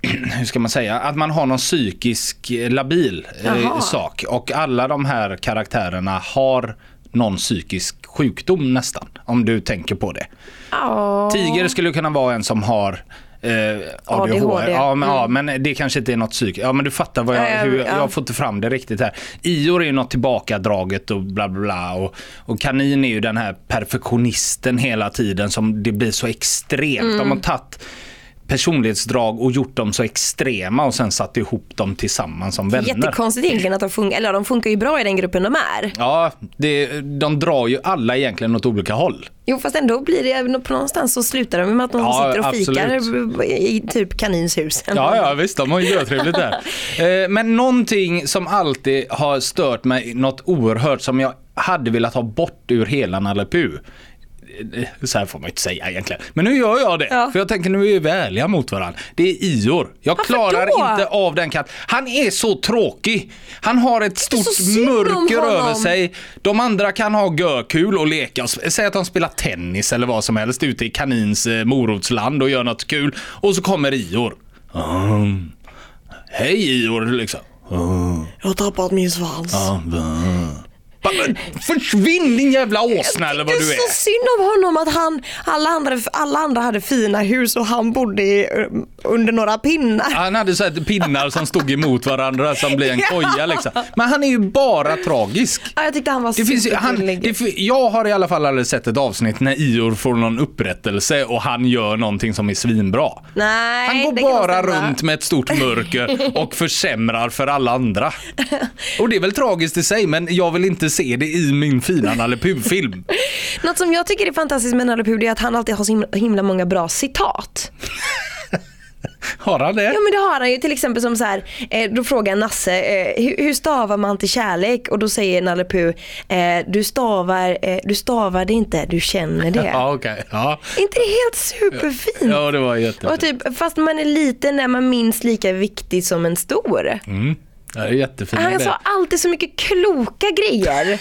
(clears throat) hur ska man säga, att man har någon psykisk labil eh, Jaha. sak. Och alla de här karaktärerna har någon psykisk sjukdom nästan. Om du tänker på det. Ja. Tiger skulle kunna vara en som har eh, ADHD. ADHD. Ja, men, ja, Mm. men det kanske inte är något psyk. Ja men du fattar vad jag, Ja, ja, hur, ja. jag får inte fram det riktigt här. Ior är ju något tillbakadraget och bla bla bla. Och, och Kanin är ju den här perfektionisten hela tiden som det blir så extremt. Mm. De har tagit personlighetsdrag och gjort dem så extrema och sen satt ihop dem tillsammans som vänner. Jättekonstigt egentligen att de funkar, eller de funkar ju bra i den gruppen de är. Ja, det, de drar ju alla egentligen åt olika håll. Jo fast ändå blir det på någonstans så slutar de med att de Ja, sitter och fikar absolut. i typ kaninshus. Ja, ja visst, de har ju görtrevligt där. (laughs) Eh, Men någonting som alltid har stört mig något oerhört som jag hade velat ha bort ur hela Nalle Så här får man ju inte säga egentligen. Men nu gör jag det. Ja. För jag tänker nu är vi ärliga mot varandra. Det är Ior. Jag Varför klarar då? inte av den katt. Han är så tråkig. Han har ett stort mörker över sig. De andra kan ha görkul och leka. Säg att de spelar tennis eller vad som helst ute i kanins eh, morotsland och gör något kul. Och så kommer Ior. Mm. Hej Ior liksom. Jag har tappat min svans. Va. Försvinn din jävla åsna eller vad det du är är. så synd om honom att han, alla andra, alla andra hade fina hus och han bodde i, under några pinnar. Han hade så här pinnar som stod emot varandra som blev en (laughs) Ja. koja liksom. Men han är ju bara tragisk. Ja, jag tyckte han var Det finns han, det, jag har i alla fall aldrig sett ett avsnitt när Ior får någon upprättelse och han gör någonting som är svinbra. Nej, Han går det bara runt med ett stort mörker (laughs) och försämrar för alla andra. Och det är väl tragiskt i sig men jag vill inte se det i min fina Nalle Puh-film. (laughs) Något som jag tycker är fantastiskt med Nalle är att han alltid har så himla, himla många bra citat. (laughs) Har han det? Ja men det har han ju till exempel som så här, eh, då frågar Nasse, eh, hur, stavar man till kärlek? Och då säger Nalle Puh, eh, du stavar, du stavar det inte, du känner det. (laughs) Ja, okej. Ja. Inte det helt superfint? ja, det var jättefint. Och typ, fast man är liten är man minst lika viktig som en stor. Mm. Det är. Han sa alltid så mycket kloka grejer.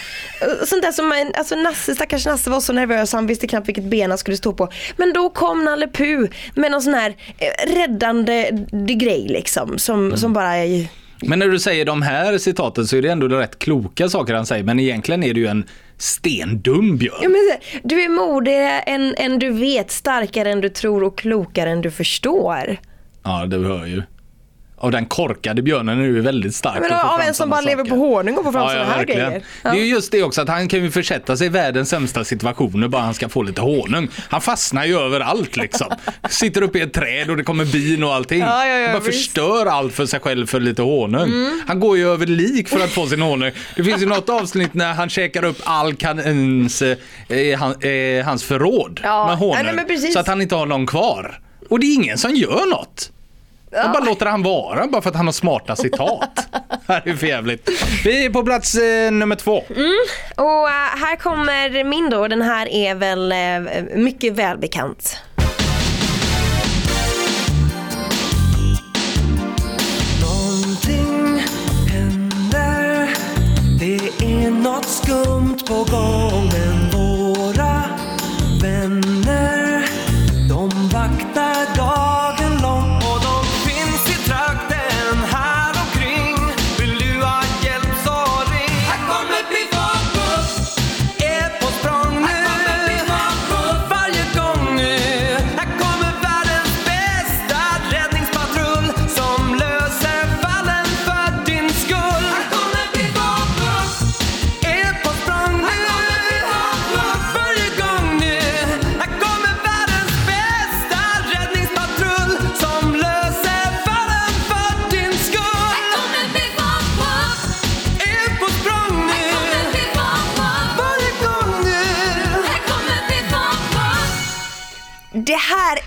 Sånt där som man, alltså Nasse, stackars Nasse var så nervös han visste knappt vilket ben han skulle stå på. Men då kom Nalle Puh med någon sån här eh, räddande grej liksom. Som, Mm. som bara är, Men när du säger de här citaten så är det ändå rätt kloka saker han säger. Men egentligen är det ju en stendum björn. ja, men, du är modigare än, än du vet, starkare än du tror och klokare än du förstår. Ja, det hör ju. Och den korkade björnen är ju väldigt stark. Men av en som bara lever saker. på honung och får fram såna här verkligen. grejer. Det är ju just det också att han kan ju försätta sig i världens sämsta situationer bara han ska få lite honung. Han fastnar ju överallt liksom. (laughs) Sitter uppe i ett träd och det kommer bin och allting. Ja, ja, ja, han bara visst. förstör allt för sig själv för lite honung. Han går ju över lik för att få sin honung. Det finns ju något avsnitt när han käkar upp all kanins, eh, han, eh, hans förråd Ja, med honung. nej, så att han inte har någon kvar. Och det är ingen som gör något. Jag bara låter han vara bara för att han har smarta citat. (laughs) Det här är för jävligt. Vi är på plats eh, nummer två. Och eh, här kommer min då, den här är väl eh, mycket välbekant. Någonting händer Det är något skumt på gång Men våra vänner De vaktar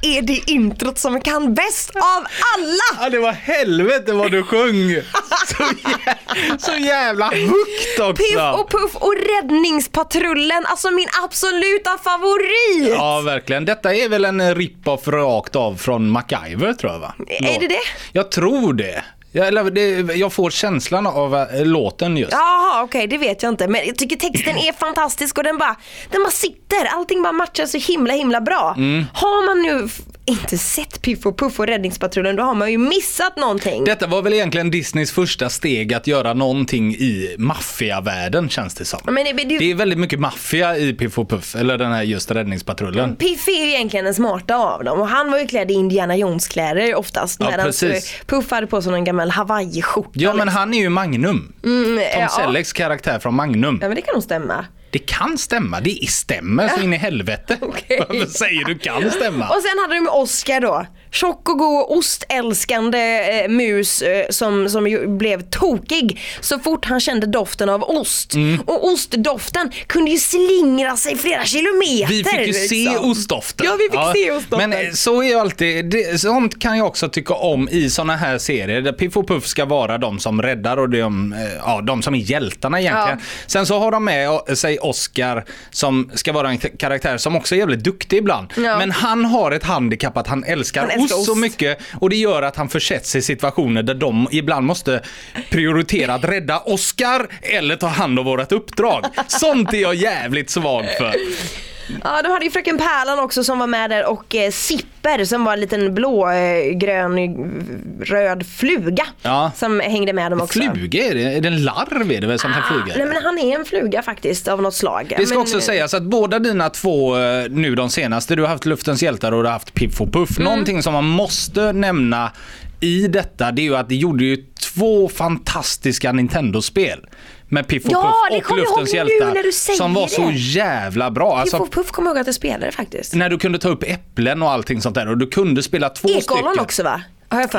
är det introt som kan bäst av alla! Ja, det var helvete vad du sjöng. Så, jä- så jävla högt också. Piff och Puff och Räddningspatrullen, alltså min absoluta favorit! Ja, verkligen. Detta är väl en rip-off rakt av från MacGyver tror jag va? Är det det? Jag tror det. Jag, eller, det, jag får känslan av äh, låten just. Jaha okej det vet jag inte men jag tycker texten är fantastisk och den bara, den bara sitter, allting bara matchar så himla himla bra. Mm. Har man nu f- inte sett Piff och Puff och Räddningspatrullen då har man ju missat någonting. Detta var väl egentligen Disneys första steg att göra någonting i maffiavärlden känns det som. Men det, det, Det är väldigt mycket maffia i Piff och Puff, eller den här just räddningspatrullen. Piff är ju egentligen den smarta av dem och han var ju klädd i Indiana Jones kläder oftast. Ja, medan precis. Puff hade på sig någon gammal hawaiiskjorta. Ja men liksom. han är ju Magnum. Tom ja. Sellecks karaktär från Magnum. Ja men det kan nog stämma. Det kan stämma, det stämmer så in i helvete. (laughs) Okej. Varför säger du kan stämma? Och sen hade de med Oscar då. Tjock och god ostälskande eh, mus eh, som, som ju blev tokig så fort han kände doften av ost. Mm. Och ostdoften kunde ju slingra sig flera kilometer. Vi fick ju se liksom. ostdoften. Ja, vi fick se ostdoften. Men eh, så är ju alltid, det, sånt kan jag också tycka om i såna här serier där Piff och Puff ska vara de som räddar och de, eh, ja, de som är hjältarna egentligen. Sen så har de med eh, sig Oscar som ska vara en karaktär som också är jävligt duktig ibland. Ja. Men han har ett handikapp att han älskar, Han älskar ost så mycket och det gör att han försätts i situationer där de ibland måste prioritera att rädda Oscar eller ta hand om vårt uppdrag. Sånt är jag jävligt svag för. Ja, de hade ju Fröken Pärlan också som var med där och eh, Sipper som var en liten blå, eh, grön, eh, röd fluga Ja. som hängde med dem också. Fluga, är det, är det en larv är det väl som kan flyga? Nej men han är en fluga faktiskt av något slag. Det ska men, också sägas att båda dina två eh, nu de senaste, du har haft Luftens hjältar och du har haft Piff och Puff. Mm. Någonting som man måste nämna i detta det är ju att det gjorde ju två fantastiska Nintendo-spel. Med Piff och Ja, Puff och Luftens hjältar. som var så det. jävla bra. Piff Alltså, och Puff kommer jag ihåg att jag spelade faktiskt. när du kunde ta upp äpplen och allting sånt där och du kunde spela två Ekollon stycken. också va?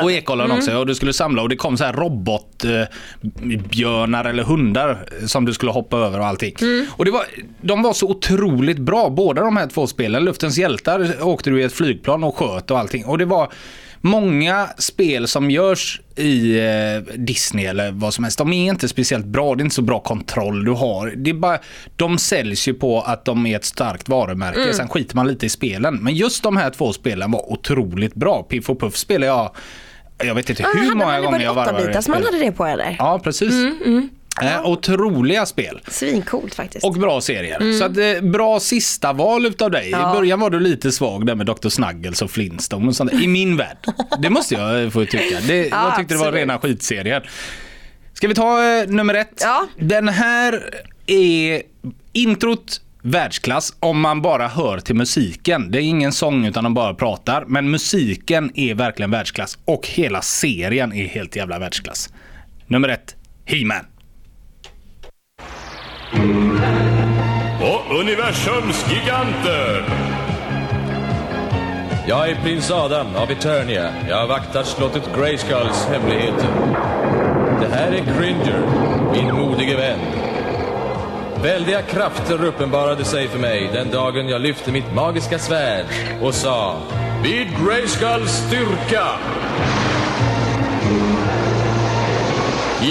Och ekollon också, och du skulle samla och det kom så här robotbjörnar eller hundar som du skulle hoppa över och allting. Och det var, de var så otroligt bra, båda de här två spelen. Luftens hjältar åkte du i ett flygplan och sköt och allting. Och det var många spel som görs i eh, Disney eller vad som helst, de är inte speciellt bra. Det är inte så bra kontroll du har. Det är bara, de säljs ju på att de är ett starkt varumärke. Sen skiter man lite i spelen. Men just de här två spelen var otroligt bra. Piff och Puff spelade jag jag vet inte Ja, hur hade många man, gånger jag var det varvade åtta bitar som man hade det på eller? Ja, precis. Eh, otroliga spel. Svincoolt faktiskt. Och bra serier. Så att, eh, bra sista val utav dig. Ja. I början var du lite svag där med Dr. Snuggles och Flintstone och sånt där. I min värld. Det måste jag eh, få tycka. Det, jag Ja, tyckte det var absolut. rena skitserier. Ska vi ta eh, nummer ett? Ja. Den här är introt världsklass om man bara hör till musiken. Det är ingen sång utan de bara pratar. Men musiken är verkligen världsklass och hela serien är helt jävla världsklass. Nummer ett, He-Man. Och universums giganter. Jag är prins Adam av Eternia. Jag vaktar slottet Grayskulls hemligheter. Det här är Cringer, min modige vän. Väldiga krafter uppenbarade sig för mig den dagen jag lyfte mitt magiska svärd och sa Vid Grayskulls styrka.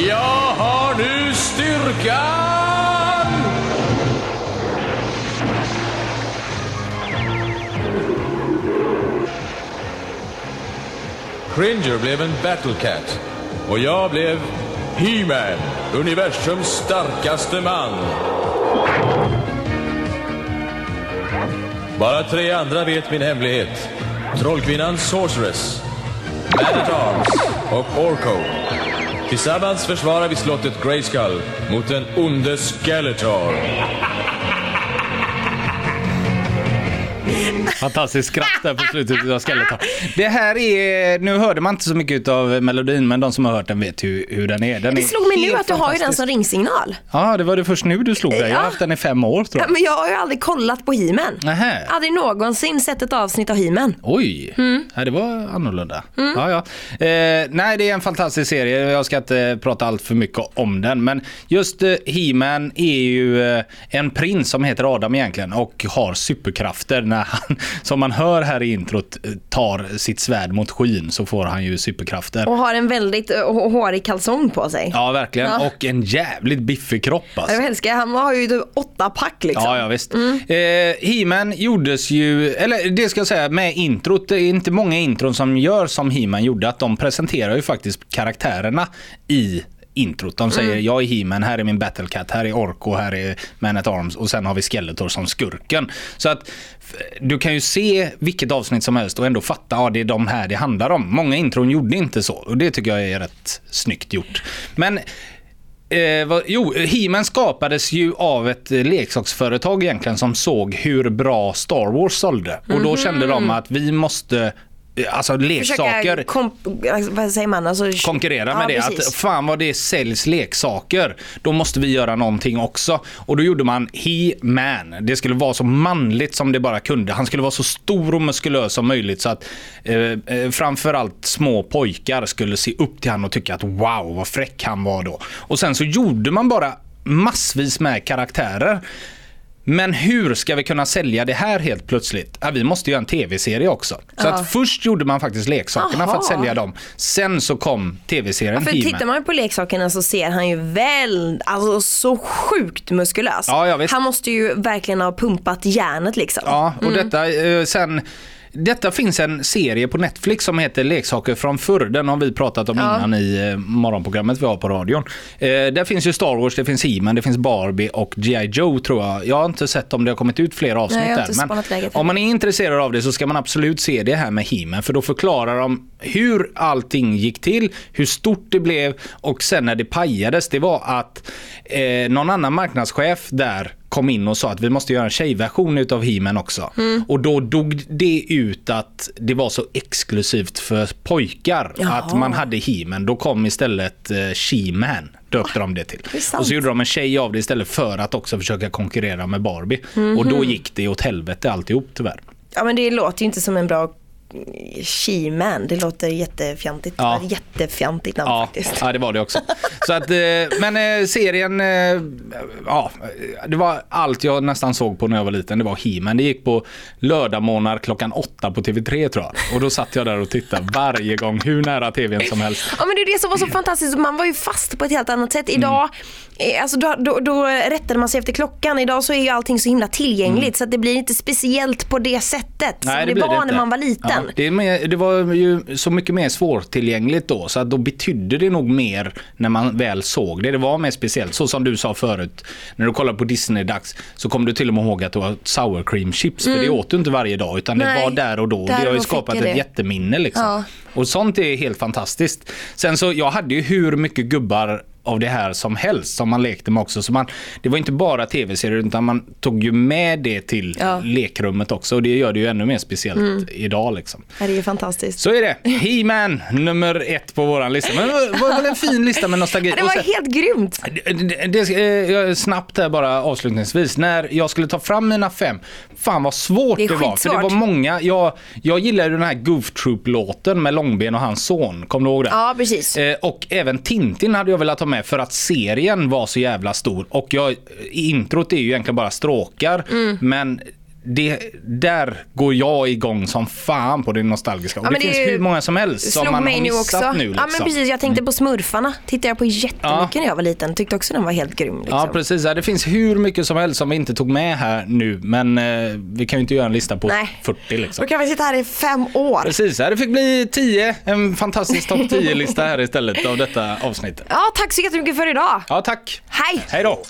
Jag har nu styrka! Cringer blev en Battlecat och jag blev He-Man, universums starkaste man. Bara tre andra vet min hemlighet. Trollkvinnan Sorceress, Man-at-Arms och Orko. Tillsammans försvarar vi slottet Grayskull mot den onde Skeletor. Fantastiskt skratt där på slutet av Skeletor. Det här är, nu hörde man inte så mycket av melodin men de som har hört den vet hur, hur den är. Den det är slog mig nu att du har ju den som ringsignal. Ja, det var det först nu du slog dig. Jag har Ja. haft den i fem år tror Ja, jag. men jag har ju aldrig kollat på He-Man. Aldrig någonsin sett ett avsnitt av He-Man. Oj, Mm. ja, det var annorlunda. Ja, ja. Eh, nej, det är en fantastisk serie. Jag ska inte prata allt för mycket om den. Men just eh, He-Man är ju eh, en prins som heter Adam egentligen och har superkrafter. När han, som man hör här i introt, eh, tar sitt svärd mot skyn så får han ju superkrafter. Och har en väldigt uh, hårig kalsong på sig. Ja, verkligen. Ja. Och en jävligt biffig kropp alltså. Jag älskar, han har ju typ åtta pack liksom. Ja, ja visst. Eh, He-Man gjordes ju, eller det ska jag säga med introt, det är inte många intron som gör som He-Man gjorde, att de presenterar ju faktiskt karaktärerna i introt. De säger jag är He-Man, här är min Battlecat, här är Orko, här är Man at Arms och sen har vi Skeletor som skurken. Så att du kan ju se vilket avsnitt som helst och ändå fatta, ja det är de här det handlar om. Många intron gjorde inte så och det tycker jag är rätt snyggt gjort. Men Eh, vad, jo, He-Man skapades ju av ett eh, leksaksföretag egentligen som såg hur bra Star Wars sålde. Och då kände de att vi måste alltså leksaker. Försöka alltså, vad säger man? Alltså, konkurrera ja, med det. precis. Att fan vad det säljs leksaker. Då måste vi göra någonting också. Och då gjorde man He-Man. Det skulle vara så manligt som det bara kunde. Han skulle vara så stor och muskulös som möjligt så att eh, eh, framförallt små pojkar skulle se upp till honom och tycka att wow vad fräck han var då. Och sen så gjorde man bara massvis med karaktärer. Men hur ska vi kunna sälja det här helt plötsligt? Ja, vi måste göra en tv-serie också. Så Ja. att först gjorde man faktiskt leksakerna för att Aha. sälja dem. Sen så kom tv-serien För He-Man. tittar man på leksakerna så ser han ju väl, alltså så sjukt muskulös. Ja, ja, han måste ju verkligen ha pumpat järnet liksom. Ja, och Mm. detta eh, sen detta finns en serie på Netflix som heter Leksaker från förr. Den har vi pratat om Ja. innan i eh, morgonprogrammet vi har på radion. Eh, där finns ju Star Wars, det finns He-Man, det finns Barbie och G.I. Joe tror jag. Jag har inte sett om det har kommit ut fler avsnitt Nej, där. läget om man är intresserad av det så ska man absolut se det här med He-Man. För då förklarar de hur allting gick till, hur stort det blev och sen när det pajades, det var att eh, någon annan marknadschef där kom in och sa att vi måste göra en tjejversion utav He-Man också. Mm. Och då dog det ut att det var så exklusivt för pojkar Jaha. att man hade He-Man. Då kom istället eh, She-Man, döpte de det till. det. Och så gjorde de en tjej av det istället för att också försöka konkurrera med Barbie. Mhm. Och då gick det åt helvete alltihop tyvärr. Ja men det låter ju inte som en bra She-Man. Det låter jättefjantigt. Ja. Ja. Jättefjantigt namn Ja, faktiskt. ja, det var det också. Så att, eh, men eh, serien, eh, ja, det var allt jag nästan såg på när jag var liten. Det var He-Man. Det gick på lördagmorgnar klockan åtta på TV3 tror jag. Och då satt jag där och tittade varje gång, hur nära TVn som helst. Ja men det är det som var så fantastiskt. Man var ju fast på ett helt annat sätt. Idag, Mm. Eh, alltså då, då, då rättade man sig efter klockan. Idag så är ju allting så himla tillgängligt så att det blir inte speciellt på det sättet som det, blir var inte. när man var liten. Ja, det, mer, det var ju så mycket mer svårtillgängligt då, så att då betydde det nog mer när man väl såg det. Det var mer speciellt, så som du sa förut. När du kollar på Disney-dags så kommer du till och med ihåg att du har sour cream chips, för det åt du inte varje dag, utan det Mm. Nej, var där och då. där det har ju skapat ett det. jätteminne liksom. Ja. Och sånt är helt fantastiskt. Sen så, jag hade ju hur mycket gubbar av det här som helst som man lekte med också. Så man, det var inte bara tv-serier utan man tog ju med det till Ja. lekrummet också och det gör det ju ännu mer speciellt Mm. idag liksom. Det är ju fantastiskt. Så är det. He-Man nummer ett på våran lista. Men det var väl en fin lista med nostalgi. (laughs) Det var sen- helt grymt. det, det, det, eh, snabbt här bara avslutningsvis. När jag skulle ta fram mina fem, fan vad svårt Det det, var. För det var många. Jag, jag gillade den här Goof Troop-låten med Långben och hans son. Kommer du ihåg den? Ja precis. Eh, och även Tintin hade jag velat ta med för att serien var så jävla stor. Och jag, introt är ju egentligen bara stråkar. Mm. Men det, där går jag igång som fan på det nostalgiska. Och Ja, det, det finns hur många som helst som man har nu missat också. nu. Ja Liksom. men precis, jag tänkte på Smurfarna. Tittade jag på jättemycket Ja. när jag var liten. Tyckte också den var helt grym. Liksom. Ja precis, ja, det finns hur mycket som helst som vi inte tog med här nu. Men eh, vi kan ju inte göra en lista på Nej. 40 liksom. Då kan vi sitta här i fem år. Precis, ja, det fick bli 10. En fantastisk topp 10-lista här istället av detta avsnitt. Ja, tack så jättemycket för idag. Ja tack. Hej! Hej då.